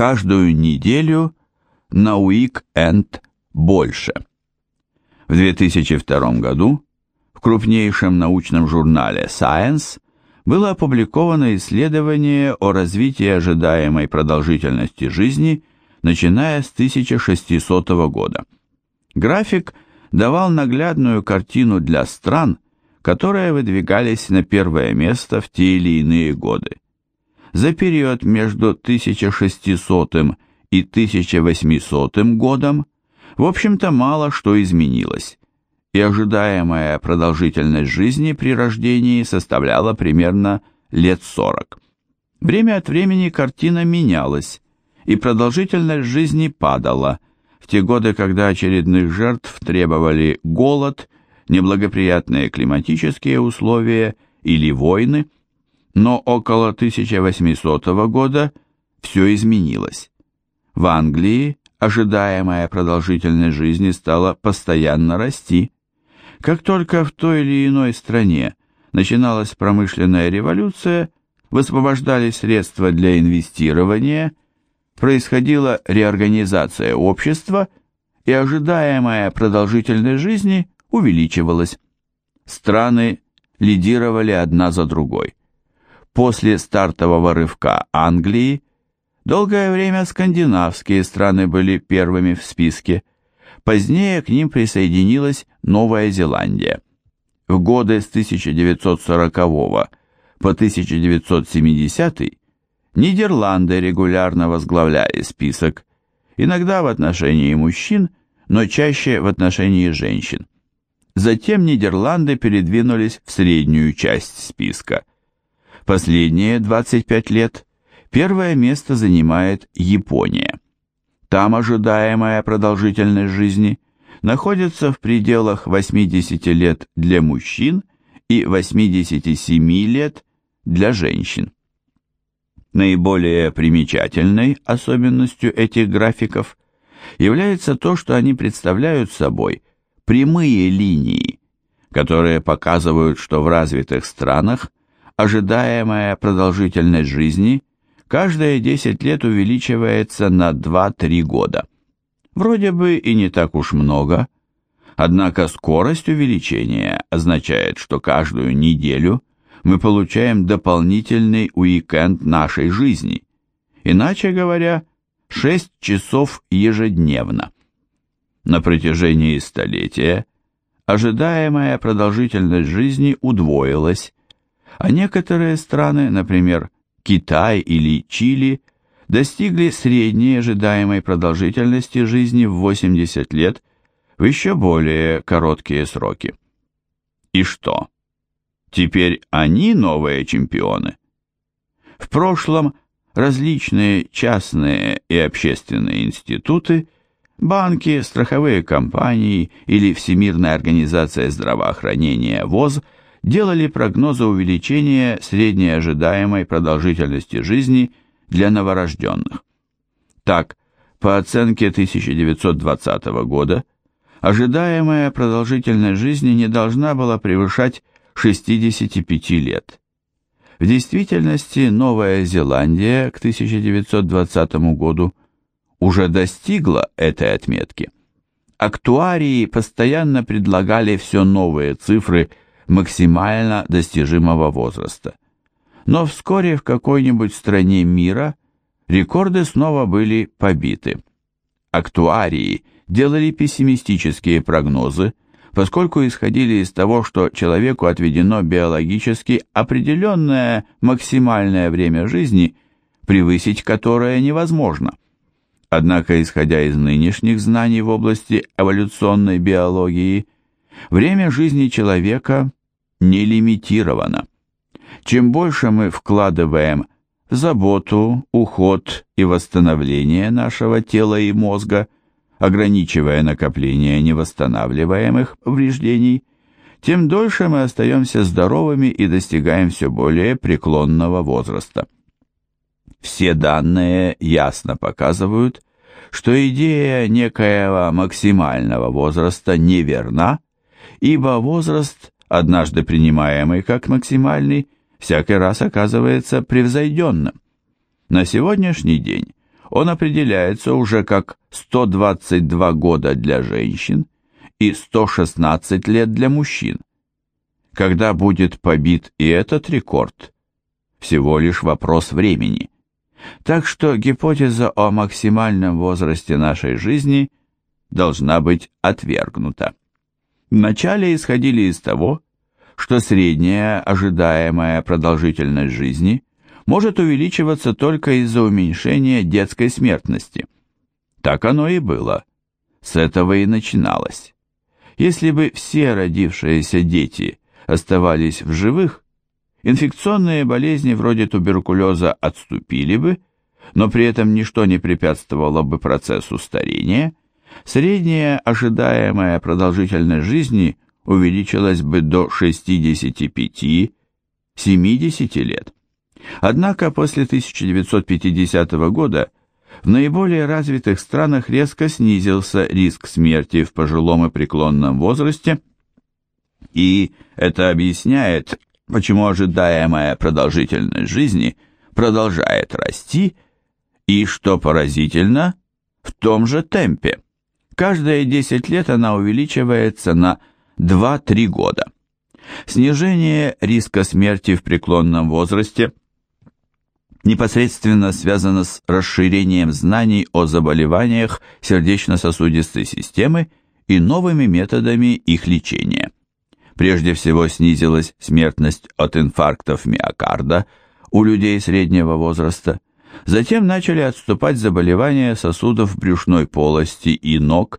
каждую неделю на уик-энд больше. В 2002 году в крупнейшем научном журнале Science было опубликовано исследование о развитии ожидаемой продолжительности жизни, начиная с 1600 года. График давал наглядную картину для стран, которые выдвигались на первое место в те или иные годы. За период между 1600 и 1800 годом, в общем-то, мало что изменилось, и ожидаемая продолжительность жизни при рождении составляла примерно лет 40. Время от времени картина менялась, и продолжительность жизни падала – в те годы, когда очередных жертв требовали голод, неблагоприятные климатические условия или войны, но около 1800 года все изменилось. В Англии ожидаемая продолжительность жизни стала постоянно расти. Как только в той или иной стране начиналась промышленная революция, высвобождались средства для инвестирования – происходила реорганизация общества, и ожидаемая продолжительность жизни увеличивалась. Страны лидировали одна за другой. После стартового рывка Англии долгое время скандинавские страны были первыми в списке, позднее к ним присоединилась Новая Зеландия. В годы с 1940 по 1970 Нидерланды регулярно возглавляли список, иногда в отношении мужчин, но чаще в отношении женщин. Затем Нидерланды передвинулись в среднюю часть списка. Последние 25 лет первое место занимает Япония. Там ожидаемая продолжительность жизни находится в пределах 80 лет для мужчин и 87 лет для женщин. Наиболее примечательной особенностью этих графиков является то, что они представляют собой прямые линии, которые показывают, что в развитых странах ожидаемая продолжительность жизни каждые 10 лет увеличивается на 2-3 года. Вроде бы и не так уж много, однако скорость увеличения означает, что каждую неделю – мы получаем дополнительный уикенд нашей жизни. Иначе говоря, 6 часов ежедневно. На протяжении столетия ожидаемая продолжительность жизни удвоилась, а некоторые страны, например, Китай или Чили, достигли средней ожидаемой продолжительности жизни в 80 лет в еще более короткие сроки. И что? Теперь они новые чемпионы. В прошлом различные частные и общественные институты, банки, страховые компании или Всемирная организация здравоохранения ВОЗ делали прогнозы увеличения средней ожидаемой продолжительности жизни для новорожденных. Так, по оценке 1920 года, ожидаемая продолжительность жизни не должна была превышать 65 лет. В действительности Новая Зеландия к 1920 году уже достигла этой отметки. Актуарии постоянно предлагали все новые цифры максимально достижимого возраста. Но вскоре в какой-нибудь стране мира рекорды снова были побиты. Актуарии делали пессимистические прогнозы, поскольку исходили из того, что человеку отведено биологически определенное максимальное время жизни, превысить которое невозможно. Однако, исходя из нынешних знаний в области эволюционной биологии, время жизни человека не лимитировано. Чем больше мы вкладываем в заботу, уход и восстановление нашего тела и мозга – ограничивая накопление невосстанавливаемых повреждений, тем дольше мы остаемся здоровыми и достигаем все более преклонного возраста. Все данные ясно показывают, что идея некоего максимального возраста неверна, ибо возраст, однажды принимаемый как максимальный, всякий раз оказывается превзойденным. На сегодняшний день он определяется уже как 122 года для женщин и 116 лет для мужчин. Когда будет побит и этот рекорд? Всего лишь вопрос времени. Так что гипотеза о максимальном возрасте нашей жизни должна быть отвергнута. Вначале исходили из того, что средняя ожидаемая продолжительность жизни может увеличиваться только из-за уменьшения детской смертности. Так оно и было. С этого и начиналось. Если бы все родившиеся дети оставались в живых, инфекционные болезни вроде туберкулеза отступили бы, но при этом ничто не препятствовало бы процессу старения, средняя ожидаемая продолжительность жизни увеличилась бы до 65-70 лет. Однако после 1950 года в наиболее развитых странах резко снизился риск смерти в пожилом и преклонном возрасте, и это объясняет, почему ожидаемая продолжительность жизни продолжает расти, и, что поразительно, в том же темпе. Каждые 10 лет она увеличивается на 2-3 года. Снижение риска смерти в преклонном возрасте непосредственно связано с расширением знаний о заболеваниях сердечно-сосудистой системы и новыми методами их лечения. Прежде всего снизилась смертность от инфарктов миокарда у людей среднего возраста, затем начали отступать заболевания сосудов брюшной полости и ног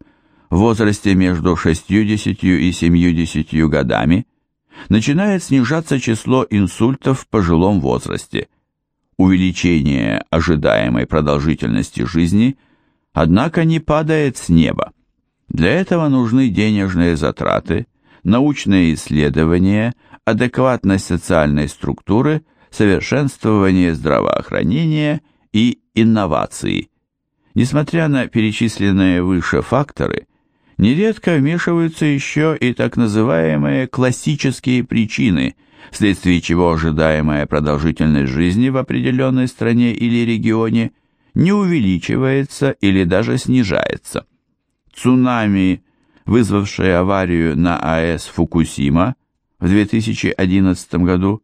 в возрасте между 60 и 70 годами, начинает снижаться число инсультов в пожилом возрасте. Увеличение ожидаемой продолжительности жизни, однако, не падает с неба. Для этого нужны денежные затраты, научные исследования, адекватность социальной структуры, совершенствование здравоохранения и инновации. Несмотря на перечисленные выше факторы, нередко вмешиваются еще и так называемые классические причины, вследствие чего ожидаемая продолжительность жизни в определенной стране или регионе не увеличивается или даже снижается. Цунами, вызвавшее аварию на АЭС Фукусима в 2011 году,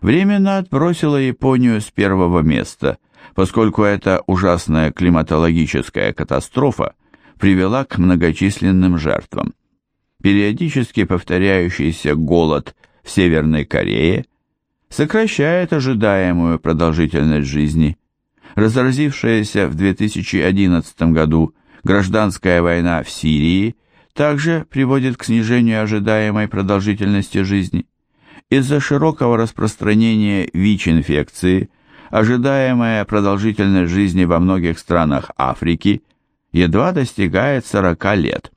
временно отбросило Японию с первого места, поскольку эта ужасная климатологическая катастрофа привела к многочисленным жертвам. Периодически повторяющийся голод в Северной Корее сокращает ожидаемую продолжительность жизни. Разразившаяся в 2011 году гражданская война в Сирии также приводит к снижению ожидаемой продолжительности жизни. Из-за широкого распространения ВИЧ-инфекции ожидаемая продолжительность жизни во многих странах Африки – едва достигает 40 лет.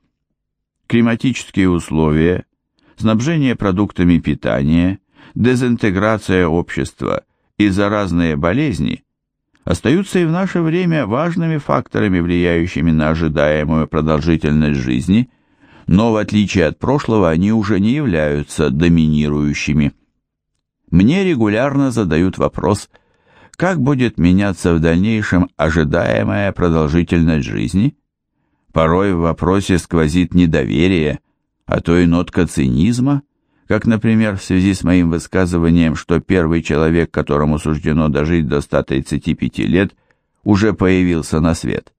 Климатические условия, снабжение продуктами питания, дезинтеграция общества и заразные болезни остаются и в наше время важными факторами, влияющими на ожидаемую продолжительность жизни, но в отличие от прошлого они уже не являются доминирующими. Мне регулярно задают вопрос – как будет меняться в дальнейшем ожидаемая продолжительность жизни? Порой в вопросе сквозит недоверие, а то и нотка цинизма, как, например, в связи с моим высказыванием, что первый человек, которому суждено дожить до 135 лет, уже появился на свет.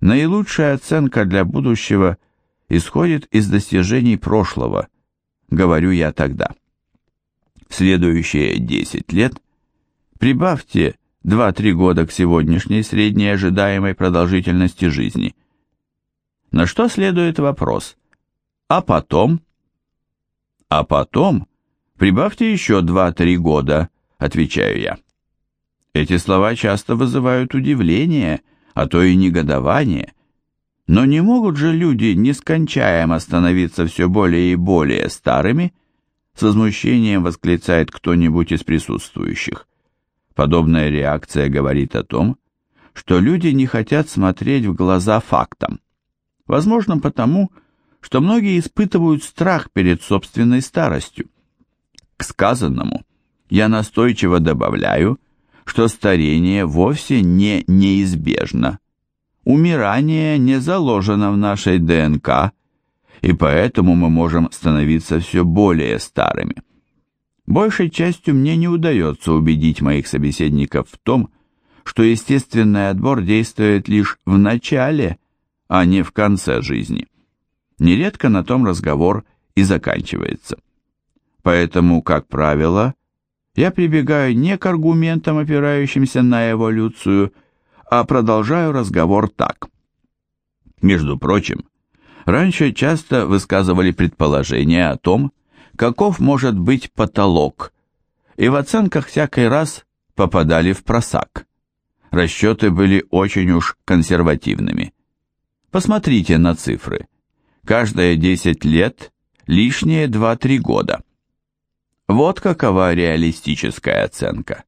Наилучшая оценка для будущего исходит из достижений прошлого, говорю я тогда. В следующие 10 лет – Прибавьте 2-3 года к сегодняшней средней ожидаемой продолжительности жизни. На что следует вопрос? А потом? А потом прибавьте еще 2-3 года, отвечаю я. Эти слова часто вызывают удивление, а то и негодование. Но не могут же люди нескончаемо становиться все более и более старыми? С возмущением восклицает кто-нибудь из присутствующих. Подобная реакция говорит о том, что люди не хотят смотреть в глаза фактам. Возможно, потому, что многие испытывают страх перед собственной старостью. К сказанному я настойчиво добавляю, что старение вовсе не неизбежно. Умирание не заложено в нашей ДНК, и поэтому мы можем становиться все более старыми. Большей частью мне не удается убедить моих собеседников в том, что естественный отбор действует лишь в начале, а не в конце жизни. Нередко на том разговор и заканчивается. Поэтому, как правило, я прибегаю не к аргументам, опирающимся на эволюцию, а продолжаю разговор так. Между прочим, раньше часто высказывали предположение о том, каков может быть потолок, и в оценках всякий раз попадали в просак. Расчеты были очень уж консервативными. Посмотрите на цифры. Каждые 10 лет лишние 2-3 года. Вот какова реалистическая оценка.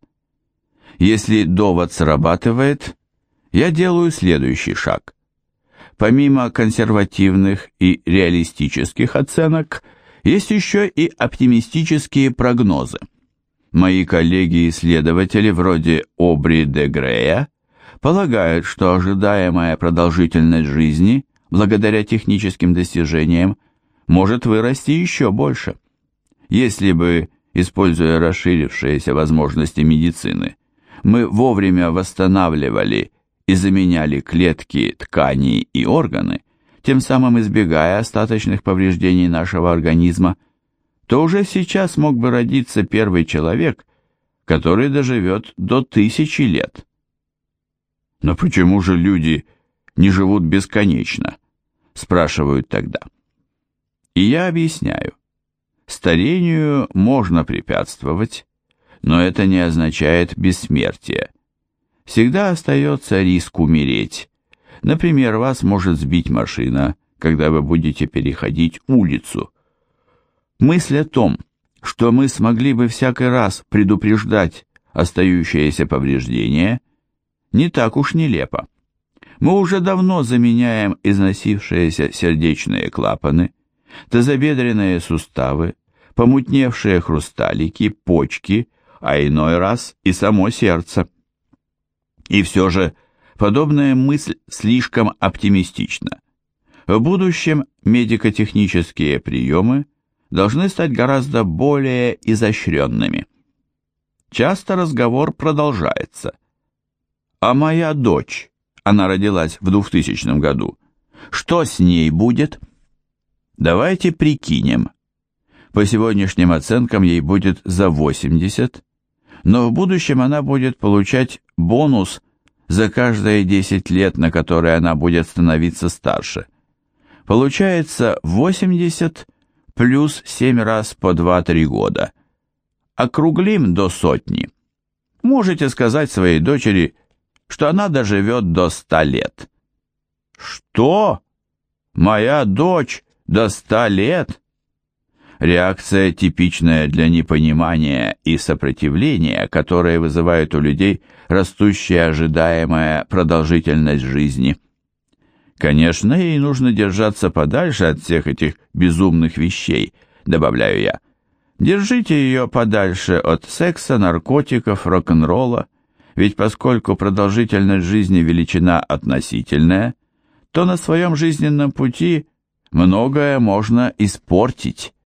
Если довод срабатывает, я делаю следующий шаг. Помимо консервативных и реалистических оценок, есть еще и оптимистические прогнозы. Мои коллеги-исследователи вроде Обри де Грея полагают, что ожидаемая продолжительность жизни, благодаря техническим достижениям, может вырасти еще больше. Если бы, используя расширившиеся возможности медицины, мы вовремя восстанавливали и заменяли клетки, ткани и органы, тем самым избегая остаточных повреждений нашего организма, то уже сейчас мог бы родиться первый человек, который доживет до тысячи лет. Но почему же люди не живут бесконечно? Спрашивают тогда. И я объясняю. Старению можно препятствовать, но это не означает бессмертие. Всегда остается риск умереть. Например, вас может сбить машина, когда вы будете переходить улицу. Мысль о том, что мы смогли бы всякий раз предупреждать остающиеся повреждения, не так уж нелепо. Мы уже давно заменяем износившиеся сердечные клапаны, тазобедренные суставы, помутневшие хрусталики, почки, а иной раз и само сердце. И все же подобная мысль слишком оптимистична. В будущем медико-технические приемы должны стать гораздо более изощренными. Часто разговор продолжается. А моя дочь, она родилась в 2000 году, что с ней будет? Давайте прикинем. По сегодняшним оценкам ей будет за 80, но в будущем она будет получать бонус за каждые 10 лет, на которые она будет становиться старше. Получается 80 плюс 7 раз по 2-3 года. Округлим до сотни. Можете сказать своей дочери, что она доживет до 100 лет. Что? Моя дочь до 100 лет? Реакция, типичная для непонимания и сопротивления, которые вызывают у людей растущая ожидаемая продолжительность жизни. Конечно, ей нужно держаться подальше от всех этих безумных вещей, добавляю я. Держите ее подальше от секса, наркотиков, рок-н-ролла, ведь поскольку продолжительность жизни величина относительная, то на своем жизненном пути многое можно испортить.